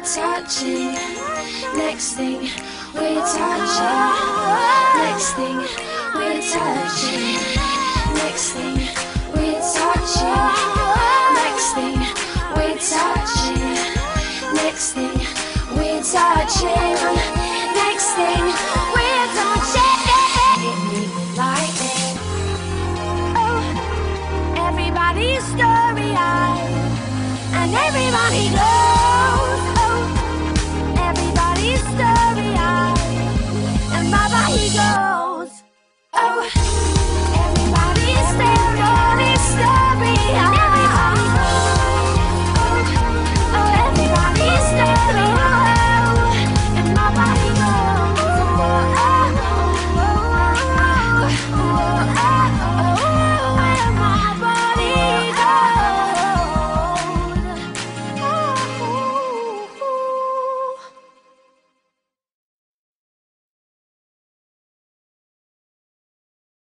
touching. Next thing, we're touching. Next thing, we're touching. Next thing, we're touching. Next thing, we're touching. Next thing, we're touching. Next thing, we're touching. Hit me with lightning. Oh, everybody's story eyed, and everybody knows.